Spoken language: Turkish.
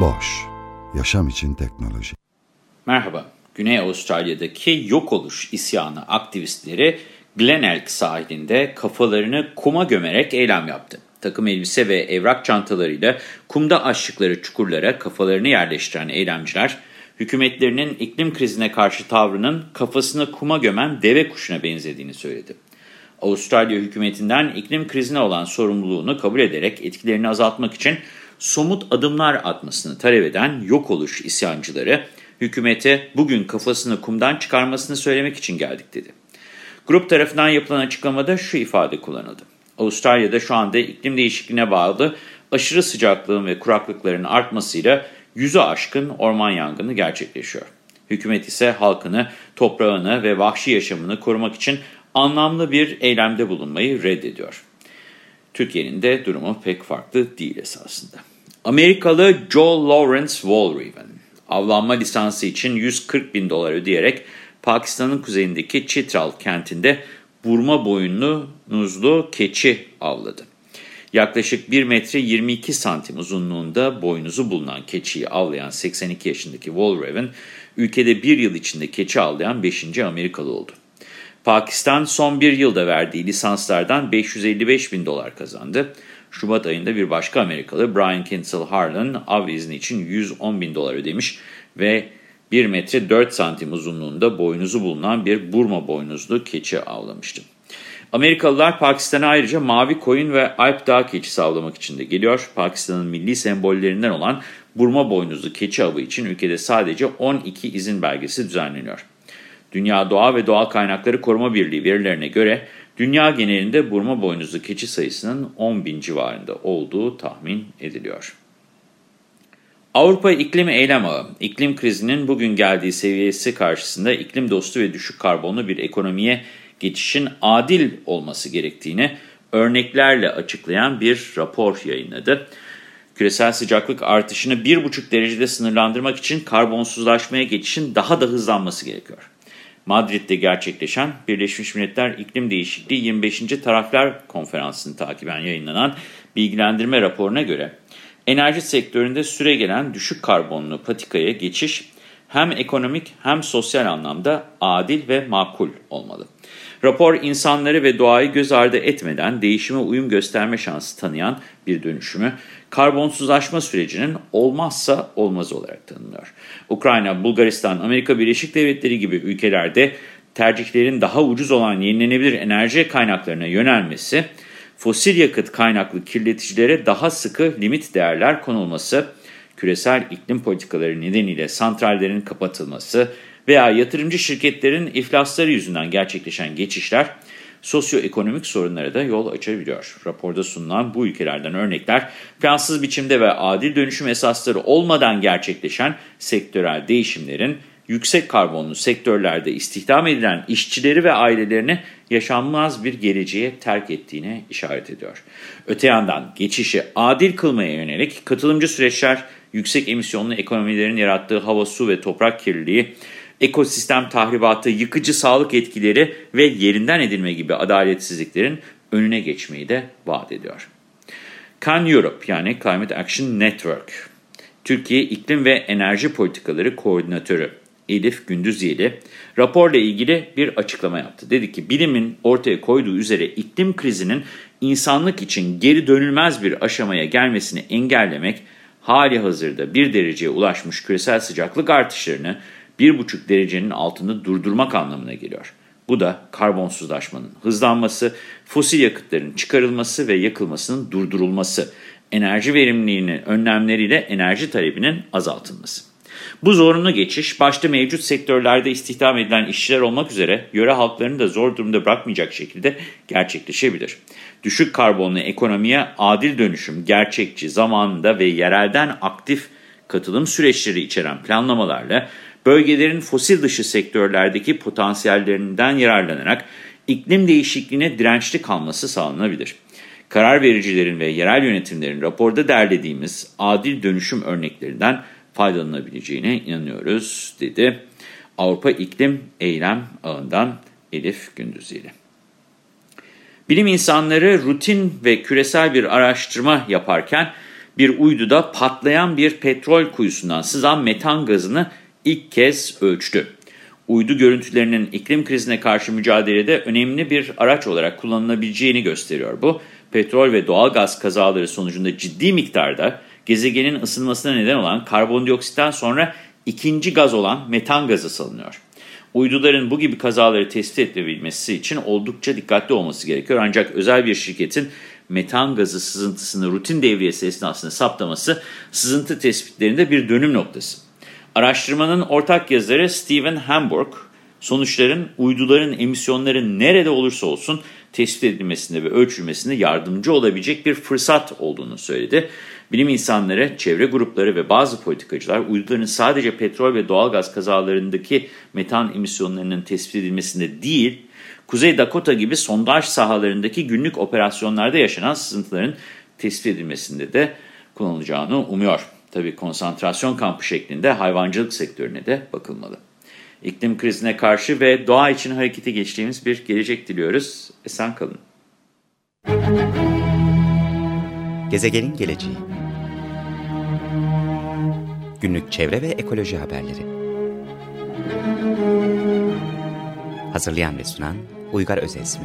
Boş, yaşam için teknoloji. Merhaba, Güney Avustralya'daki yok oluş isyanı aktivistleri Glenelg sahilinde kafalarını kuma gömerek eylem yaptı. Takım elbise ve evrak çantalarıyla kumda açtıkları çukurlara kafalarını yerleştiren eylemciler, hükümetlerinin iklim krizine karşı tavrının kafasını kuma gömen deve kuşuna benzediğini söyledi. Avustralya hükümetinden iklim krizine olan sorumluluğunu kabul ederek etkilerini azaltmak için somut adımlar atmasını talep eden yok oluş isyancıları, hükümete bugün kafasını kumdan çıkarmasını söylemek için geldik dedi. Grup tarafından yapılan açıklamada şu ifade kullanıldı. Avustralya'da şu anda iklim değişikliğine bağlı aşırı sıcaklığın ve kuraklıkların artmasıyla yüzü aşkın orman yangını gerçekleşiyor. Hükümet ise halkını, toprağını ve vahşi yaşamını korumak için anlamlı bir eylemde bulunmayı reddediyor. Türkiye'nin de durumu pek farklı değil esasında. Amerikalı Joe Lawrence Walraven, avlanma lisansı için 140 bin dolar ödeyerek Pakistan'ın kuzeyindeki Chitral kentinde burma boynuzlu keçi avladı. Yaklaşık 1 metre 22 santim uzunluğunda boynuzu bulunan keçiyi avlayan 82 yaşındaki Walraven, ülkede bir yıl içinde keçi avlayan 5. Amerikalı oldu. Pakistan son bir yılda verdiği lisanslardan 555 bin dolar kazandı. Şubat ayında bir başka Amerikalı Brian Kinsel Harlan av izni için 110 bin dolar ödemiş ve 1 metre 4 santim uzunluğunda boynuzu bulunan bir Burma boynuzlu keçi avlamıştı. Amerikalılar Pakistan'a ayrıca mavi koyun ve Alp dağ keçisi avlamak için de geliyor. Pakistan'ın milli sembollerinden olan Burma boynuzlu keçi avı için ülkede sadece 12 izin belgesi düzenleniyor. Dünya Doğa ve Doğal Kaynakları Koruma Birliği verilerine göre dünya genelinde Burma boynuzlu keçi sayısının 10 bin civarında olduğu tahmin ediliyor. Avrupa İklim Eylem Ağı, iklim krizinin bugün geldiği seviyesi karşısında iklim dostu ve düşük karbonlu bir ekonomiye geçişin adil olması gerektiğini örneklerle açıklayan bir rapor yayınladı. Küresel sıcaklık artışını 1,5 derecede sınırlandırmak için karbonsuzlaşmaya geçişin daha da hızlanması gerekiyor. Madrid'de gerçekleşen Birleşmiş Milletler İklim Değişikliği 25. Taraflar Konferansı'nı takiben yayınlanan bilgilendirme raporuna göre enerji sektöründe süre gelen düşük karbonlu patikaya geçiş hem ekonomik hem sosyal anlamda adil ve makul olmalı. Rapor insanları ve doğayı göz ardı etmeden değişime uyum gösterme şansı tanıyan bir dönüşümü karbonsuzlaşma sürecinin olmazsa olmaz olarak tanımlıyor. Ukrayna, Bulgaristan, Amerika Birleşik Devletleri gibi ülkelerde tercihlerin daha ucuz olan yenilenebilir enerji kaynaklarına yönelmesi, fosil yakıt kaynaklı kirleticilere daha sıkı limit değerler konulması, küresel iklim politikaları nedeniyle santrallerin kapatılması veya yatırımcı şirketlerin iflasları yüzünden gerçekleşen geçişler, sosyoekonomik sorunlara da yol açabiliyor. Raporda sunulan bu ülkelerden örnekler, plansız biçimde ve adil dönüşüm esasları olmadan gerçekleşen sektörel değişimlerin, yüksek karbonlu sektörlerde istihdam edilen işçileri ve ailelerini yaşanmaz bir geleceğe terk ettiğine işaret ediyor. Öte yandan geçişi adil kılmaya yönelik katılımcı süreçler, yüksek emisyonlu ekonomilerin yarattığı hava, su ve toprak kirliliği, ekosistem tahribatı, yıkıcı sağlık etkileri ve yerinden edilme gibi adaletsizliklerin önüne geçmeyi de vaat ediyor. Can Europe yani Climate Action Network, Türkiye İklim ve Enerji Politikaları Koordinatörü Elif Gündüzyeli raporla ilgili bir açıklama yaptı. Dedi ki bilimin ortaya koyduğu üzere iklim krizinin insanlık için geri dönülmez bir aşamaya gelmesini engellemek hali hazırda bir dereceye ulaşmış küresel sıcaklık artışlarını 1,5 derecenin altında durdurmak anlamına geliyor. Bu da karbonsuzlaşmanın hızlanması, fosil yakıtların çıkarılması ve yakılmasının durdurulması, enerji verimliliğinin önlemleriyle enerji talebinin azaltılması. Bu zorunlu geçiş başta mevcut sektörlerde istihdam edilen işçiler olmak üzere yöre halklarını da zor durumda bırakmayacak şekilde gerçekleşebilir. Düşük karbonlu ekonomiye adil dönüşüm, gerçekçi, zamanında ve yerelden aktif katılım süreçleri içeren planlamalarla bölgelerin fosil dışı sektörlerdeki potansiyellerinden yararlanarak iklim değişikliğine dirençli kalması sağlanabilir. Karar vericilerin ve yerel yönetimlerin raporda derlediğimiz adil dönüşüm örneklerinden faydalanabileceğine inanıyoruz, dedi. Avrupa İklim Eylem Ağı'ndan Elif Gündüzeli. Bilim insanları rutin ve küresel bir araştırma yaparken bir uyduda patlayan bir petrol kuyusundan sızan metan gazını ilk kez ölçtü. Uydu görüntülerinin iklim krizine karşı mücadelede önemli bir araç olarak kullanılabileceğini gösteriyor bu. Petrol ve doğal gaz kazaları sonucunda ciddi miktarda gezegenin ısınmasına neden olan karbondioksitten sonra ikinci gaz olan metan gazı salınıyor. Uyduların bu gibi kazaları tespit edilebilmesi için oldukça dikkatli olması gerekiyor. Ancak özel bir şirketin metan gazı sızıntısını rutin devriyesi esnasında saptaması sızıntı tespitlerinde bir dönüm noktası. Araştırmanın ortak yazarı Steven Hamburg, sonuçların uyduların emisyonları nerede olursa olsun tespit edilmesinde ve ölçülmesinde yardımcı olabilecek bir fırsat olduğunu söyledi. Bilim insanları, çevre grupları ve bazı politikacılar uyduların sadece petrol ve doğalgaz kazalarındaki metan emisyonlarının tespit edilmesinde değil, Kuzey Dakota gibi sondaj sahalarındaki günlük operasyonlarda yaşanan sızıntıların tespit edilmesinde de kullanılacağını umuyor. Tabii konsantrasyon kampı şeklinde hayvancılık sektörüne de bakılmalı. İklim krizine karşı ve doğa için harekete geçtiğimiz bir gelecek diliyoruz. Esen kalın. Gezegenin geleceği Günlük çevre ve ekoloji haberleri Hazırlayan ve sunan Uygar Özesmi